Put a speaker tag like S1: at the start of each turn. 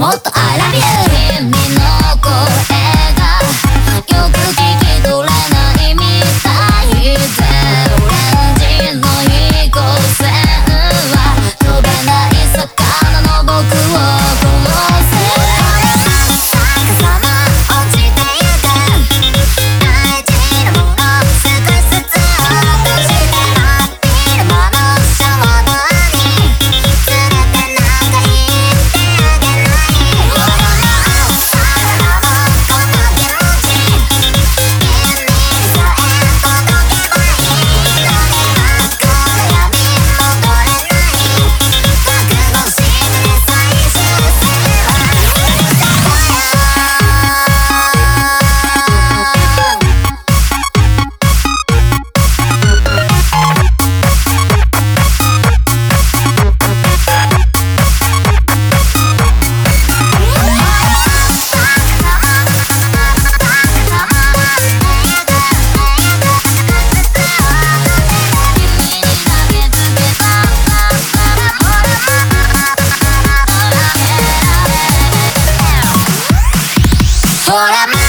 S1: もっと I love you for